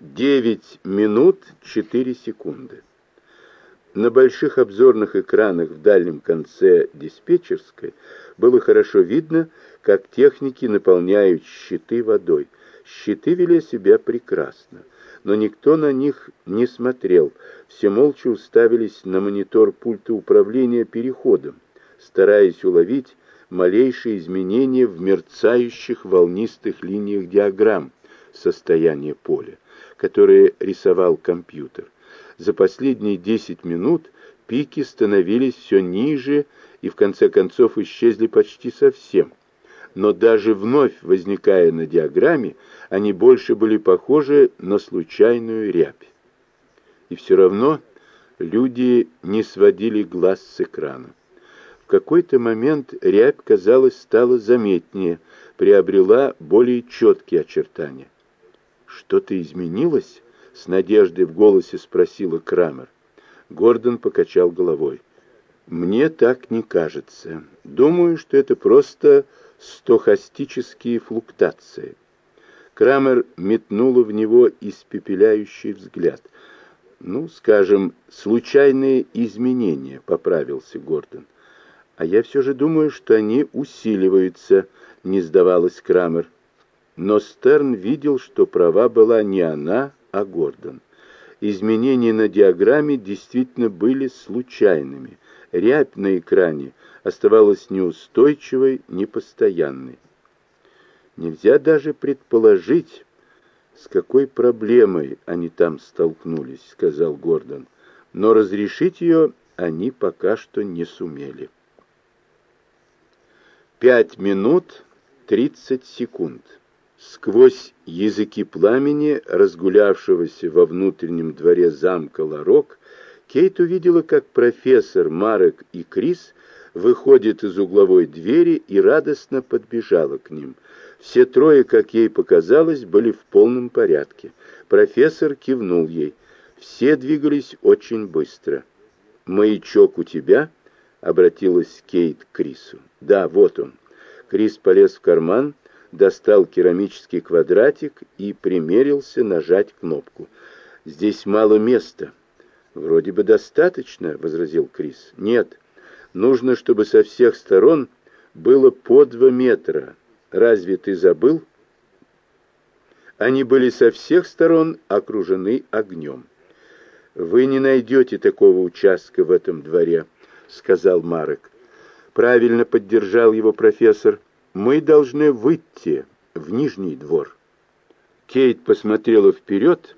9 минут 4 секунды. На больших обзорных экранах в дальнем конце диспетчерской было хорошо видно, как техники наполняют щиты водой. Щиты вели себя прекрасно, но никто на них не смотрел, все молча уставились на монитор пульта управления переходом, стараясь уловить малейшие изменения в мерцающих волнистых линиях диаграмм состояния поля, которые рисовал компьютер. За последние 10 минут пики становились все ниже и в конце концов исчезли почти совсем. Но даже вновь возникая на диаграмме, они больше были похожи на случайную рябь. И все равно люди не сводили глаз с экрана. В какой-то момент рябь, казалось, стала заметнее, приобрела более четкие очертания. «Что-то изменилось?» — с надеждой в голосе спросила Крамер. Гордон покачал головой. «Мне так не кажется. Думаю, что это просто стохастические флуктации». Крамер метнула в него испепеляющий взгляд. «Ну, скажем, случайные изменения», — поправился Гордон. «А я все же думаю, что они усиливаются», — не сдавалась Крамер. Но Стерн видел, что права была не она, а Гордон. Изменения на диаграмме действительно были случайными. Рябь на экране оставалась неустойчивой, непостоянной. Нельзя даже предположить, с какой проблемой они там столкнулись, сказал Гордон. Но разрешить ее они пока что не сумели. Пять минут тридцать секунд. Сквозь языки пламени, разгулявшегося во внутреннем дворе замка Ларок, Кейт увидела, как профессор, Марек и Крис выходят из угловой двери и радостно подбежала к ним. Все трое, как ей показалось, были в полном порядке. Профессор кивнул ей. Все двигались очень быстро. «Маячок у тебя?» — обратилась Кейт к Крису. «Да, вот он». Крис полез в карман — достал керамический квадратик и примерился нажать кнопку. «Здесь мало места». «Вроде бы достаточно», — возразил Крис. «Нет, нужно, чтобы со всех сторон было по два метра. Разве ты забыл?» Они были со всех сторон окружены огнем. «Вы не найдете такого участка в этом дворе», — сказал Марек. Правильно поддержал его профессор. Мы должны выйти в Нижний двор. Кейт посмотрела вперед.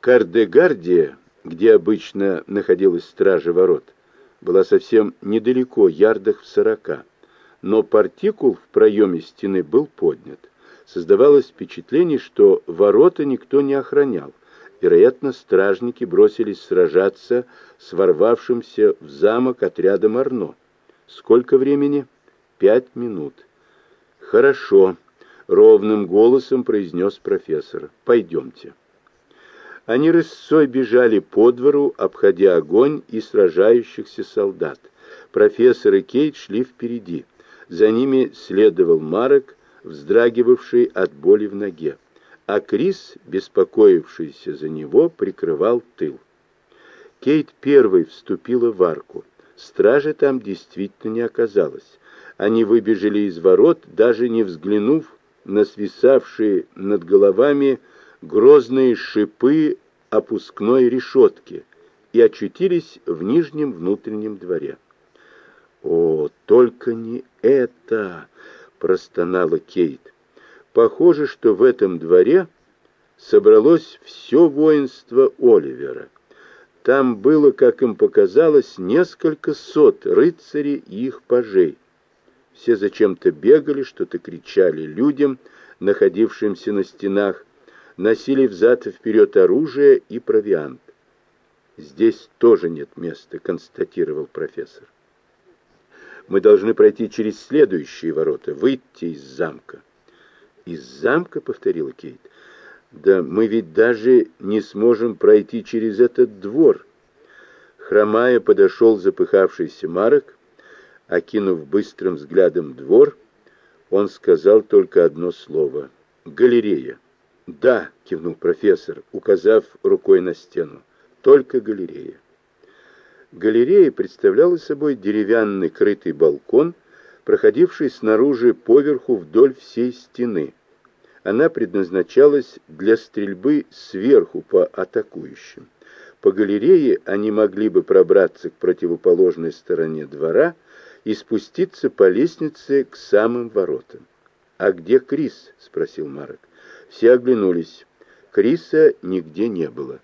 Кардегардия, где обычно находилась стража ворот, была совсем недалеко, ярдах в сорока. Но партикул в проеме стены был поднят. Создавалось впечатление, что ворота никто не охранял. Вероятно, стражники бросились сражаться с ворвавшимся в замок отрядом Арно. Сколько времени? Пять минут. «Хорошо», — ровным голосом произнес профессор. «Пойдемте». Они рысцой бежали по двору, обходя огонь и сражающихся солдат. Профессор и Кейт шли впереди. За ними следовал Марок, вздрагивавший от боли в ноге, а Крис, беспокоившийся за него, прикрывал тыл. Кейт первой вступила в арку. Стражи там действительно не оказалось. Они выбежали из ворот, даже не взглянув на свисавшие над головами грозные шипы опускной решетки и очутились в нижнем внутреннем дворе. «О, только не это!» — простонала Кейт. «Похоже, что в этом дворе собралось все воинство Оливера. Там было, как им показалось, несколько сот рыцарей и их пажей. Все зачем-то бегали, что-то кричали людям, находившимся на стенах, носили взад и вперед оружие и провиант. «Здесь тоже нет места», — констатировал профессор. «Мы должны пройти через следующие ворота, выйти из замка». «Из замка?» — повторила Кейт. «Да мы ведь даже не сможем пройти через этот двор». Хромая подошел запыхавшийся Марок, Окинув быстрым взглядом двор, он сказал только одно слово — «галерея». «Да», — кивнул профессор, указав рукой на стену, — «только галерея». Галерея представляла собой деревянный крытый балкон, проходивший снаружи поверху вдоль всей стены. Она предназначалась для стрельбы сверху по атакующим. По галерее они могли бы пробраться к противоположной стороне двора и спуститься по лестнице к самым воротам. «А где Крис?» — спросил Марок. Все оглянулись. Криса нигде не было.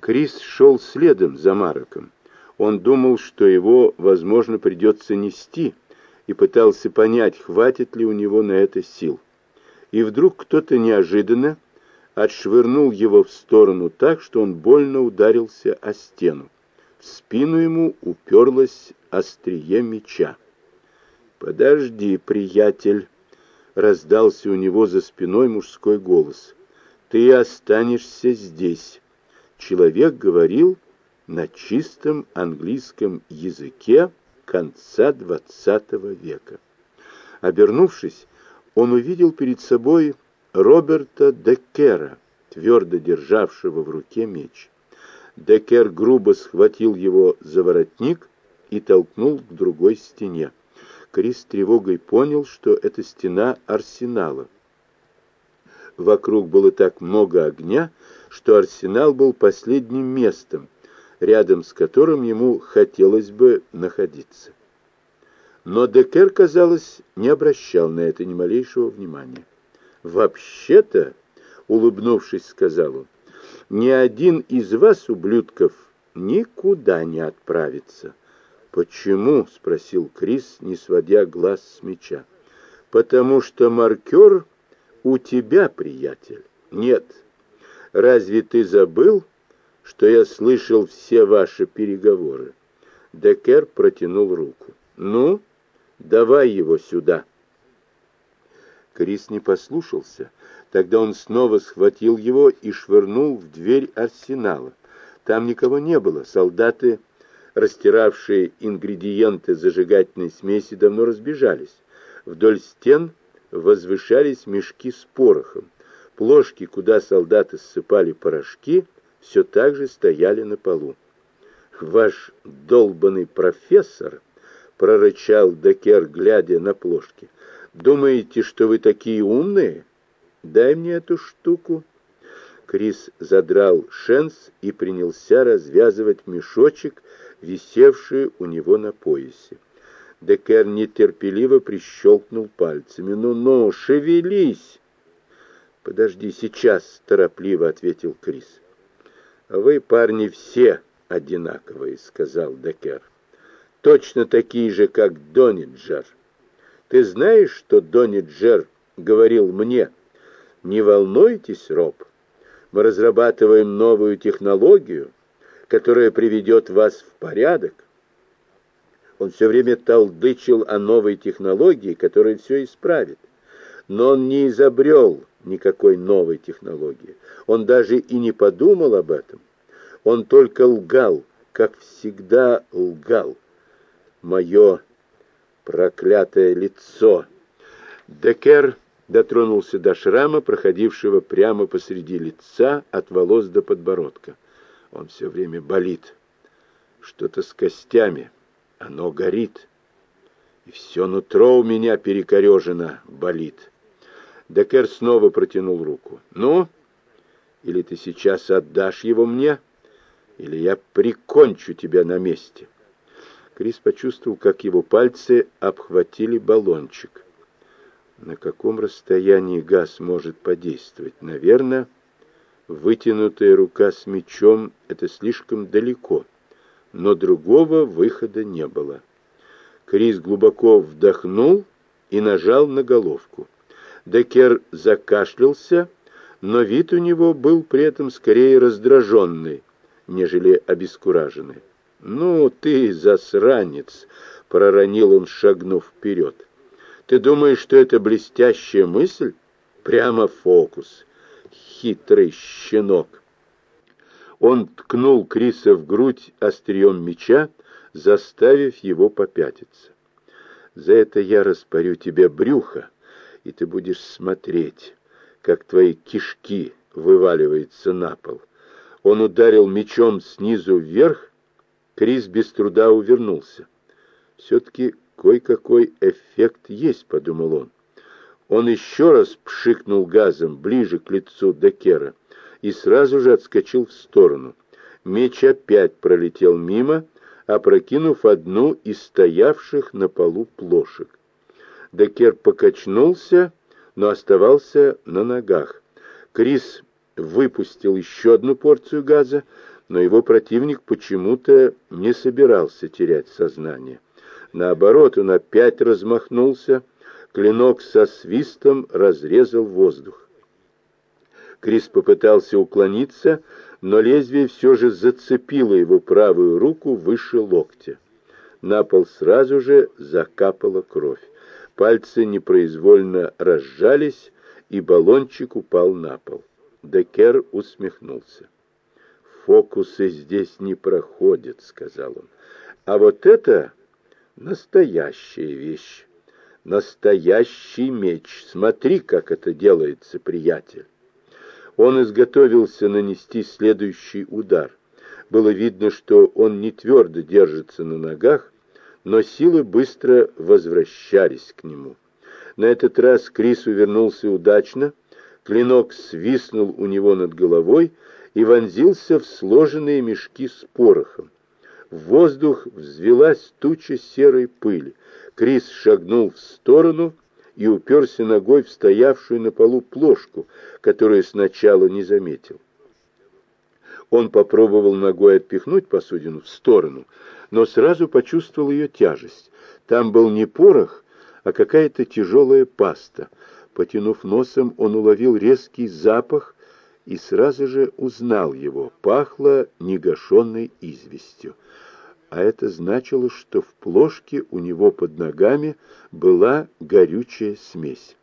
Крис шел следом за Мароком. Он думал, что его, возможно, придется нести, и пытался понять, хватит ли у него на это сил. И вдруг кто-то неожиданно отшвырнул его в сторону так, что он больно ударился о стену. В спину ему уперлось острие меча. «Подожди, приятель!» — раздался у него за спиной мужской голос. «Ты останешься здесь!» Человек говорил на чистом английском языке конца XX века. Обернувшись, он увидел перед собой Роберта Деккера, твердо державшего в руке меч. Деккер грубо схватил его за воротник и толкнул к другой стене. Крис тревогой понял, что это стена арсенала. Вокруг было так много огня, что арсенал был последним местом, рядом с которым ему хотелось бы находиться. Но Декер, казалось, не обращал на это ни малейшего внимания. «Вообще-то», — улыбнувшись, сказал он, — «ни один из вас, ублюдков, никуда не отправится». «Почему?» — спросил Крис, не сводя глаз с меча. «Потому что маркер у тебя, приятель. Нет. Разве ты забыл, что я слышал все ваши переговоры?» Декер протянул руку. «Ну, давай его сюда». Крис не послушался. Тогда он снова схватил его и швырнул в дверь арсенала. Там никого не было. Солдаты, растиравшие ингредиенты зажигательной смеси, давно разбежались. Вдоль стен возвышались мешки с порохом. Плошки, куда солдаты ссыпали порошки, все так же стояли на полу. «Ваш долбанный профессор!» — прорычал Декер, глядя на плошки. Думаете, что вы такие умные? Дай мне эту штуку. Крис задрал шенс и принялся развязывать мешочек, висевший у него на поясе. Декер нетерпеливо прищелкнул пальцами. «Ну-ну, шевелись!» «Подожди, сейчас!» — торопливо ответил Крис. «Вы, парни, все одинаковые», — сказал Декер. «Точно такие же, как Дониджер. Ты знаешь, что Донни Джер говорил мне? Не волнуйтесь, Роб. Мы разрабатываем новую технологию, которая приведет вас в порядок. Он все время толдычил о новой технологии, которая все исправит. Но он не изобрел никакой новой технологии. Он даже и не подумал об этом. Он только лгал, как всегда лгал. Мое Проклятое лицо! Декер дотронулся до шрама, проходившего прямо посреди лица, от волос до подбородка. Он все время болит. Что-то с костями. Оно горит. И все нутро у меня перекорежено, болит. Декер снова протянул руку. «Ну, или ты сейчас отдашь его мне, или я прикончу тебя на месте». Крис почувствовал, как его пальцы обхватили баллончик. На каком расстоянии газ может подействовать? Наверное, вытянутая рука с мечом — это слишком далеко, но другого выхода не было. Крис глубоко вдохнул и нажал на головку. Декер закашлялся, но вид у него был при этом скорее раздраженный, нежели обескураженный. «Ну ты, засранец!» — проронил он, шагнув вперед. «Ты думаешь, что это блестящая мысль? Прямо фокус. Хитрый щенок!» Он ткнул Криса в грудь острием меча, заставив его попятиться. «За это я распорю тебе брюхо, и ты будешь смотреть, как твои кишки вываливаются на пол. Он ударил мечом снизу вверх, Крис без труда увернулся. Все-таки кое-какой эффект есть, подумал он. Он еще раз пшикнул газом ближе к лицу Декера и сразу же отскочил в сторону. Меч опять пролетел мимо, опрокинув одну из стоявших на полу плошек. Декер покачнулся, но оставался на ногах. Крис выпустил еще одну порцию газа, но его противник почему-то не собирался терять сознание. Наоборот, он опять размахнулся, клинок со свистом разрезал воздух. Крис попытался уклониться, но лезвие все же зацепило его правую руку выше локтя. На пол сразу же закапала кровь. Пальцы непроизвольно разжались, и баллончик упал на пол. Декер усмехнулся. «Фокусы здесь не проходят», — сказал он. «А вот это настоящая вещь, настоящий меч. Смотри, как это делается, приятель». Он изготовился нанести следующий удар. Было видно, что он не твердо держится на ногах, но силы быстро возвращались к нему. На этот раз Крис увернулся удачно, клинок свистнул у него над головой и вонзился в сложенные мешки с порохом. В воздух взвелась туча серой пыли. Крис шагнул в сторону и уперся ногой в стоявшую на полу плошку, которую сначала не заметил. Он попробовал ногой отпихнуть посудину в сторону, но сразу почувствовал ее тяжесть. Там был не порох, а какая-то тяжелая паста. Потянув носом, он уловил резкий запах и сразу же узнал его. Пахло негашенной известью а это значило, что в плошке у него под ногами была горючая смесь.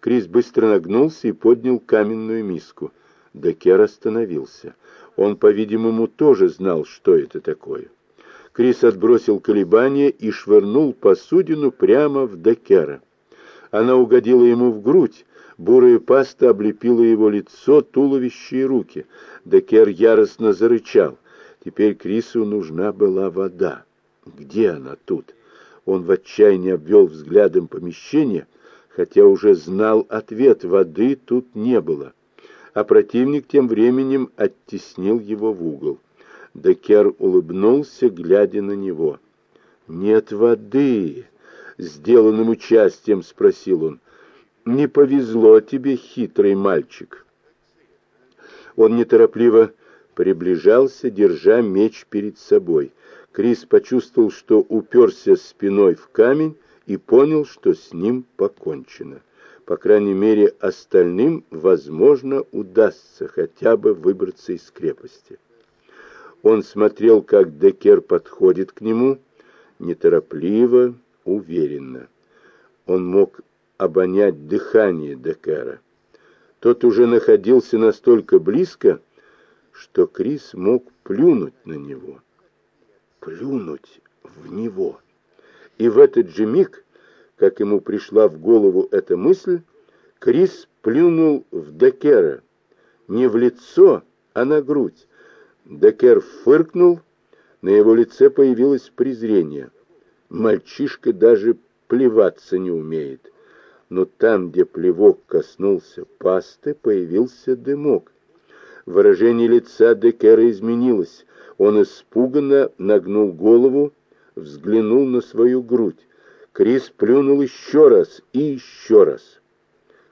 Крис быстро нагнулся и поднял каменную миску. Декер остановился. Он, по-видимому, тоже знал, что это такое. Крис отбросил колебания и швырнул посудину прямо в Декера. Она угодила ему в грудь, бурая паста облепила его лицо, туловище и руки. Декер яростно зарычал. Теперь Крису нужна была вода. Где она тут? Он в отчаянии обвел взглядом помещение, хотя уже знал ответ, воды тут не было. А противник тем временем оттеснил его в угол. Декер улыбнулся, глядя на него. «Нет воды!» — сделанным участием спросил он. «Не повезло тебе, хитрый мальчик!» Он неторопливо приближался, держа меч перед собой. Крис почувствовал, что уперся спиной в камень и понял, что с ним покончено. По крайней мере, остальным, возможно, удастся хотя бы выбраться из крепости. Он смотрел, как Декер подходит к нему, неторопливо, уверенно. Он мог обонять дыхание Декера. Тот уже находился настолько близко, что Крис мог плюнуть на него. Плюнуть в него. И в этот же миг, как ему пришла в голову эта мысль, Крис плюнул в Декера. Не в лицо, а на грудь. Декер фыркнул, на его лице появилось презрение. Мальчишка даже плеваться не умеет. Но там, где плевок коснулся пасты, появился дымок. Выражение лица Декера изменилось. Он испуганно нагнул голову, взглянул на свою грудь. Крис плюнул еще раз и еще раз.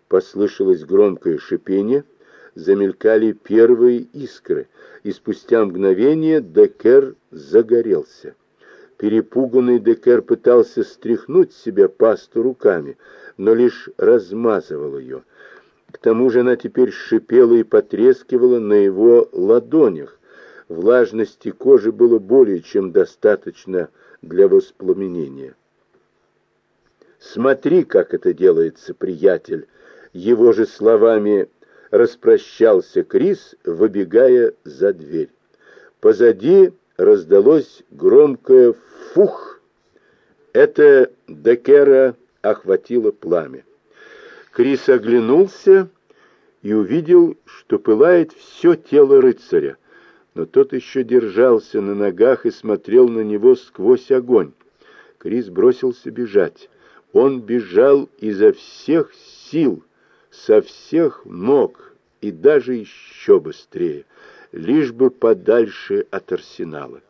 Послышалось громкое шипение, замелькали первые искры, и спустя мгновение Декер загорелся. Перепуганный Декер пытался стряхнуть с себя пасту руками, но лишь размазывал ее. К тому же она теперь шипела и потрескивала на его ладонях. Влажности кожи было более чем достаточно для воспламенения. «Смотри, как это делается, приятель!» Его же словами распрощался Крис, выбегая за дверь. Позади раздалось громкое «фух». Это Декера охватило пламя. Крис оглянулся и увидел, что пылает все тело рыцаря, но тот еще держался на ногах и смотрел на него сквозь огонь. Крис бросился бежать. Он бежал изо всех сил, со всех ног и даже еще быстрее, лишь бы подальше от арсенала.